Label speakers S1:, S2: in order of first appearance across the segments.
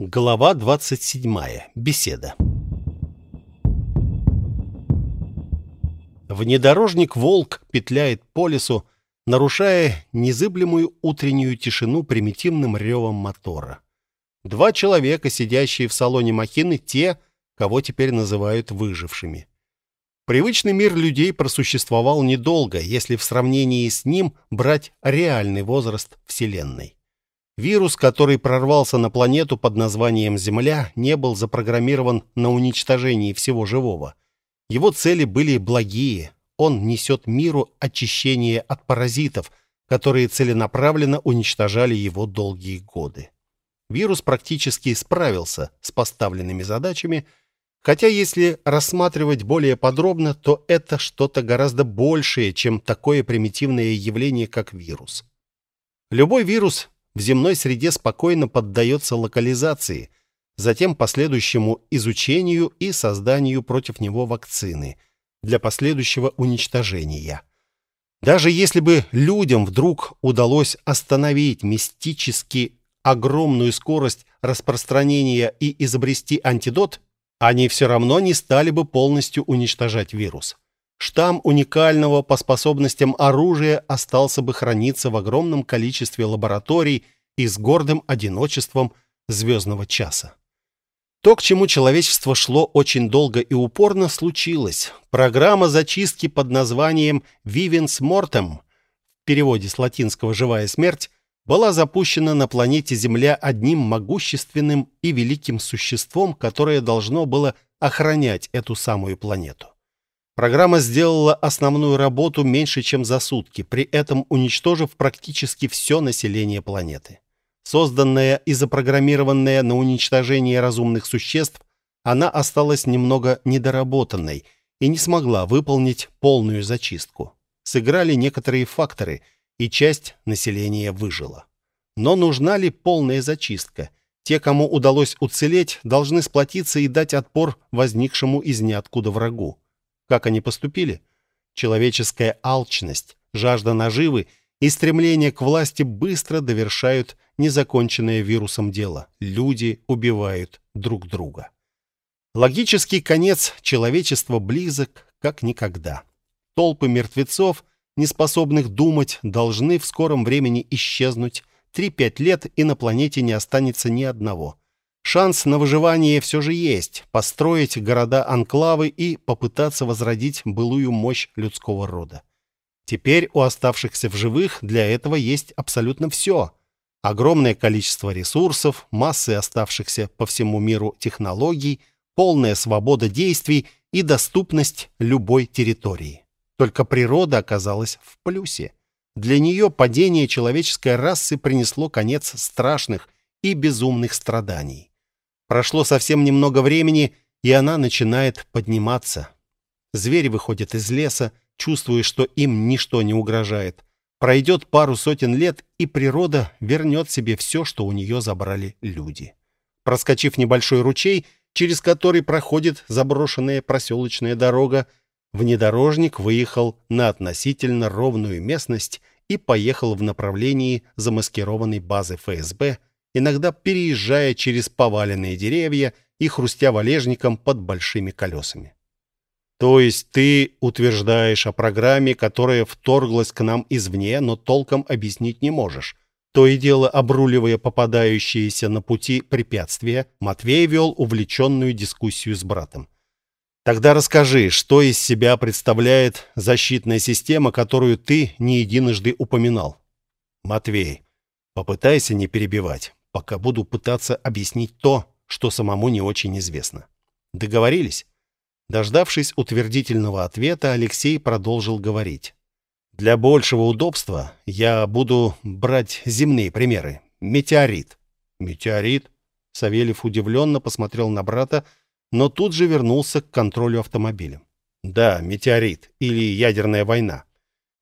S1: Глава 27. Беседа. Внедорожник «Волк» петляет по лесу, нарушая незыблемую утреннюю тишину примитивным ревом мотора. Два человека, сидящие в салоне махины, те, кого теперь называют выжившими. Привычный мир людей просуществовал недолго, если в сравнении с ним брать реальный возраст Вселенной. Вирус, который прорвался на планету под названием Земля, не был запрограммирован на уничтожение всего живого. Его цели были благие. Он несет миру очищение от паразитов, которые целенаправленно уничтожали его долгие годы. Вирус практически справился с поставленными задачами, хотя если рассматривать более подробно, то это что-то гораздо большее, чем такое примитивное явление, как вирус. Любой вирус в земной среде спокойно поддается локализации, затем последующему изучению и созданию против него вакцины для последующего уничтожения. Даже если бы людям вдруг удалось остановить мистически огромную скорость распространения и изобрести антидот, они все равно не стали бы полностью уничтожать вирус. Штамм уникального по способностям оружия остался бы храниться в огромном количестве лабораторий и с гордым одиночеством звездного часа. То, к чему человечество шло очень долго и упорно, случилось. Программа зачистки под названием «Vivens Mortem» в переводе с латинского «живая смерть» была запущена на планете Земля одним могущественным и великим существом, которое должно было охранять эту самую планету. Программа сделала основную работу меньше, чем за сутки, при этом уничтожив практически все население планеты. Созданная и запрограммированная на уничтожение разумных существ, она осталась немного недоработанной и не смогла выполнить полную зачистку. Сыграли некоторые факторы, и часть населения выжила. Но нужна ли полная зачистка? Те, кому удалось уцелеть, должны сплотиться и дать отпор возникшему из ниоткуда врагу. Как они поступили? Человеческая алчность, жажда наживы и стремление к власти быстро довершают незаконченное вирусом дело. Люди убивают друг друга. Логический конец человечества близок, как никогда. Толпы мертвецов, неспособных думать, должны в скором времени исчезнуть. 3-5 лет, и на планете не останется ни одного. Шанс на выживание все же есть. Построить города-анклавы и попытаться возродить былую мощь людского рода. Теперь у оставшихся в живых для этого есть абсолютно все. Огромное количество ресурсов, массы оставшихся по всему миру технологий, полная свобода действий и доступность любой территории. Только природа оказалась в плюсе. Для нее падение человеческой расы принесло конец страшных и безумных страданий. Прошло совсем немного времени, и она начинает подниматься. Звери выходят из леса, чувствуя, что им ничто не угрожает. Пройдет пару сотен лет, и природа вернет себе все, что у нее забрали люди. Проскочив небольшой ручей, через который проходит заброшенная проселочная дорога, внедорожник выехал на относительно ровную местность и поехал в направлении замаскированной базы ФСБ иногда переезжая через поваленные деревья и хрустя валежником под большими колесами. То есть ты утверждаешь о программе, которая вторглась к нам извне, но толком объяснить не можешь. То и дело, обруливая попадающиеся на пути препятствия, Матвей вел увлеченную дискуссию с братом. Тогда расскажи, что из себя представляет защитная система, которую ты не единожды упоминал. Матвей, попытайся не перебивать пока буду пытаться объяснить то, что самому не очень известно. Договорились? Дождавшись утвердительного ответа, Алексей продолжил говорить. Для большего удобства я буду брать земные примеры. Метеорит. Метеорит? Савельев удивленно посмотрел на брата, но тут же вернулся к контролю автомобиля. Да, метеорит или ядерная война.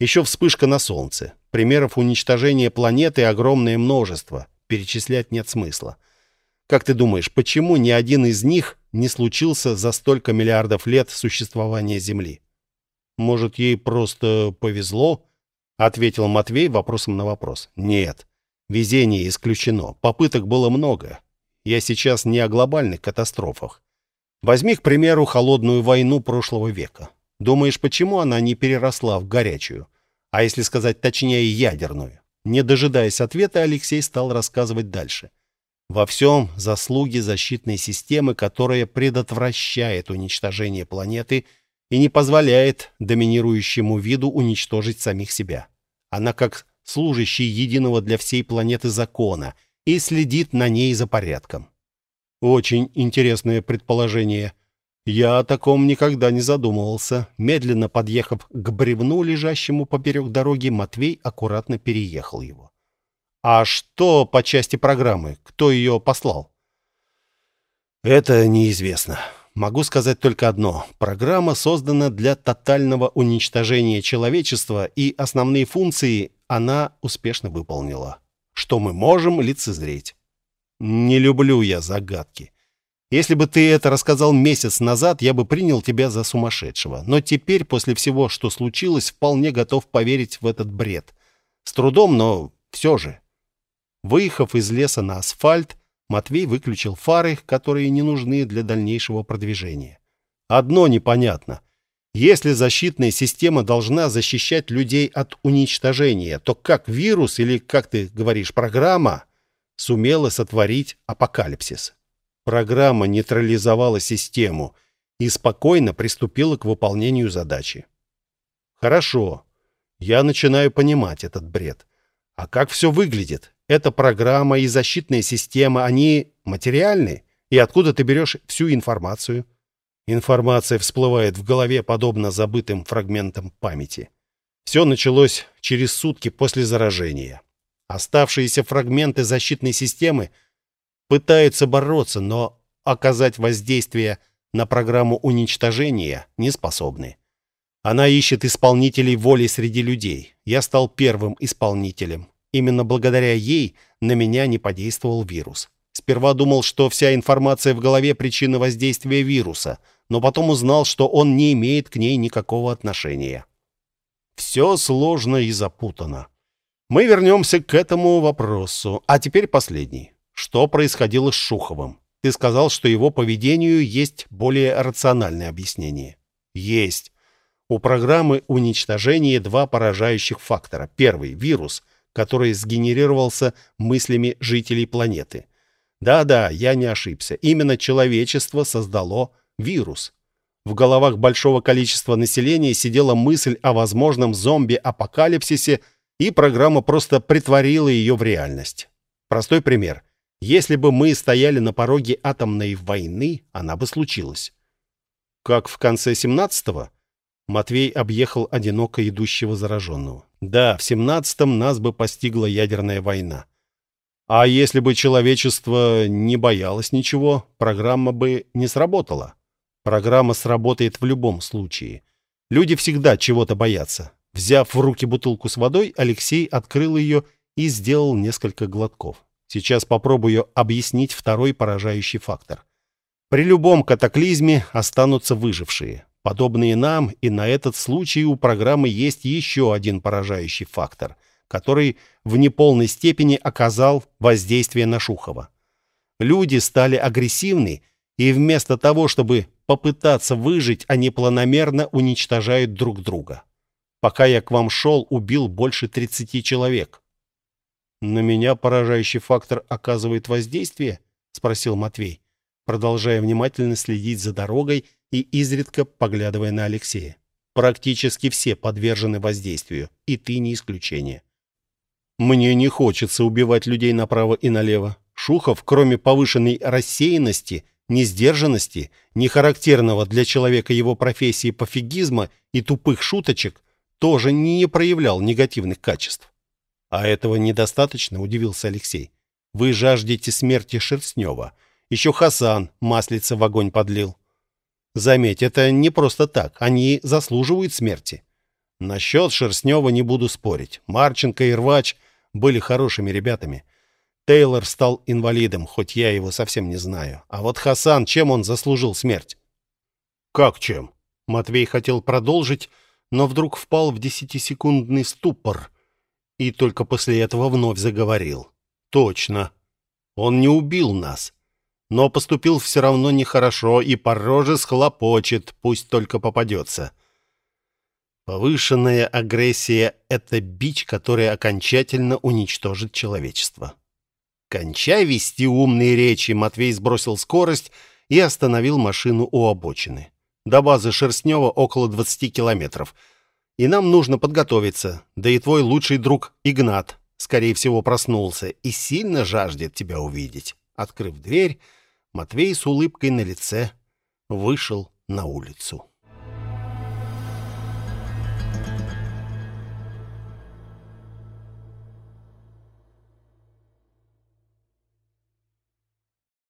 S1: Еще вспышка на Солнце. Примеров уничтожения планеты огромное множество перечислять нет смысла. Как ты думаешь, почему ни один из них не случился за столько миллиардов лет существования Земли? Может, ей просто повезло? Ответил Матвей вопросом на вопрос. Нет, везение исключено. Попыток было много. Я сейчас не о глобальных катастрофах. Возьми, к примеру, холодную войну прошлого века. Думаешь, почему она не переросла в горячую? А если сказать точнее, ядерную? Не дожидаясь ответа, Алексей стал рассказывать дальше. Во всем заслуги защитной системы, которая предотвращает уничтожение планеты и не позволяет доминирующему виду уничтожить самих себя. Она как служащий единого для всей планеты закона и следит на ней за порядком. Очень интересное предположение. Я о таком никогда не задумывался. Медленно подъехав к бревну, лежащему поперек дороги, Матвей аккуратно переехал его. А что по части программы? Кто ее послал? Это неизвестно. Могу сказать только одно. Программа создана для тотального уничтожения человечества, и основные функции она успешно выполнила. Что мы можем лицезреть. Не люблю я загадки. Если бы ты это рассказал месяц назад, я бы принял тебя за сумасшедшего. Но теперь, после всего, что случилось, вполне готов поверить в этот бред. С трудом, но все же. Выехав из леса на асфальт, Матвей выключил фары, которые не нужны для дальнейшего продвижения. Одно непонятно. Если защитная система должна защищать людей от уничтожения, то как вирус или, как ты говоришь, программа сумела сотворить апокалипсис? Программа нейтрализовала систему и спокойно приступила к выполнению задачи. Хорошо, я начинаю понимать этот бред. А как все выглядит? Эта программа и защитная система, они материальны? И откуда ты берешь всю информацию? Информация всплывает в голове, подобно забытым фрагментам памяти. Все началось через сутки после заражения. Оставшиеся фрагменты защитной системы – пытаются бороться, но оказать воздействие на программу уничтожения не способны. Она ищет исполнителей воли среди людей. Я стал первым исполнителем. Именно благодаря ей на меня не подействовал вирус. Сперва думал, что вся информация в голове причина воздействия вируса, но потом узнал, что он не имеет к ней никакого отношения. Все сложно и запутано. Мы вернемся к этому вопросу. А теперь последний. Что происходило с Шуховым? Ты сказал, что его поведению есть более рациональное объяснение. Есть. У программы уничтожения два поражающих фактора. Первый — вирус, который сгенерировался мыслями жителей планеты. Да-да, я не ошибся. Именно человечество создало вирус. В головах большого количества населения сидела мысль о возможном зомби-апокалипсисе, и программа просто притворила ее в реальность. Простой пример. Если бы мы стояли на пороге атомной войны, она бы случилась. Как в конце 17-го, Матвей объехал одиноко идущего зараженного. Да, в 17-м нас бы постигла ядерная война. А если бы человечество не боялось ничего, программа бы не сработала. Программа сработает в любом случае. Люди всегда чего-то боятся. Взяв в руки бутылку с водой, Алексей открыл ее и сделал несколько глотков. Сейчас попробую объяснить второй поражающий фактор. При любом катаклизме останутся выжившие. Подобные нам, и на этот случай у программы есть еще один поражающий фактор, который в неполной степени оказал воздействие на Шухова. Люди стали агрессивны, и вместо того, чтобы попытаться выжить, они планомерно уничтожают друг друга. Пока я к вам шел, убил больше 30 человек. «На меня поражающий фактор оказывает воздействие?» — спросил Матвей, продолжая внимательно следить за дорогой и изредка поглядывая на Алексея. «Практически все подвержены воздействию, и ты не исключение». «Мне не хочется убивать людей направо и налево. Шухов, кроме повышенной рассеянности, несдержанности, нехарактерного для человека его профессии пофигизма и тупых шуточек, тоже не проявлял негативных качеств. «А этого недостаточно?» — удивился Алексей. «Вы жаждете смерти Шерстнева. Еще Хасан маслица в огонь подлил. Заметь, это не просто так. Они заслуживают смерти. Насчет Шерстнева не буду спорить. Марченко и Рвач были хорошими ребятами. Тейлор стал инвалидом, хоть я его совсем не знаю. А вот Хасан, чем он заслужил смерть?» «Как чем?» Матвей хотел продолжить, но вдруг впал в десятисекундный ступор — и только после этого вновь заговорил. «Точно. Он не убил нас. но поступил все равно нехорошо и по роже схлопочет, пусть только попадется. Повышенная агрессия — это бич, который окончательно уничтожит человечество. Кончай вести умные речи, Матвей сбросил скорость и остановил машину у обочины. До базы Шерстнева около 20 километров. И нам нужно подготовиться. Да и твой лучший друг Игнат, скорее всего, проснулся и сильно жаждет тебя увидеть. Открыв дверь, Матвей с улыбкой на лице вышел на улицу.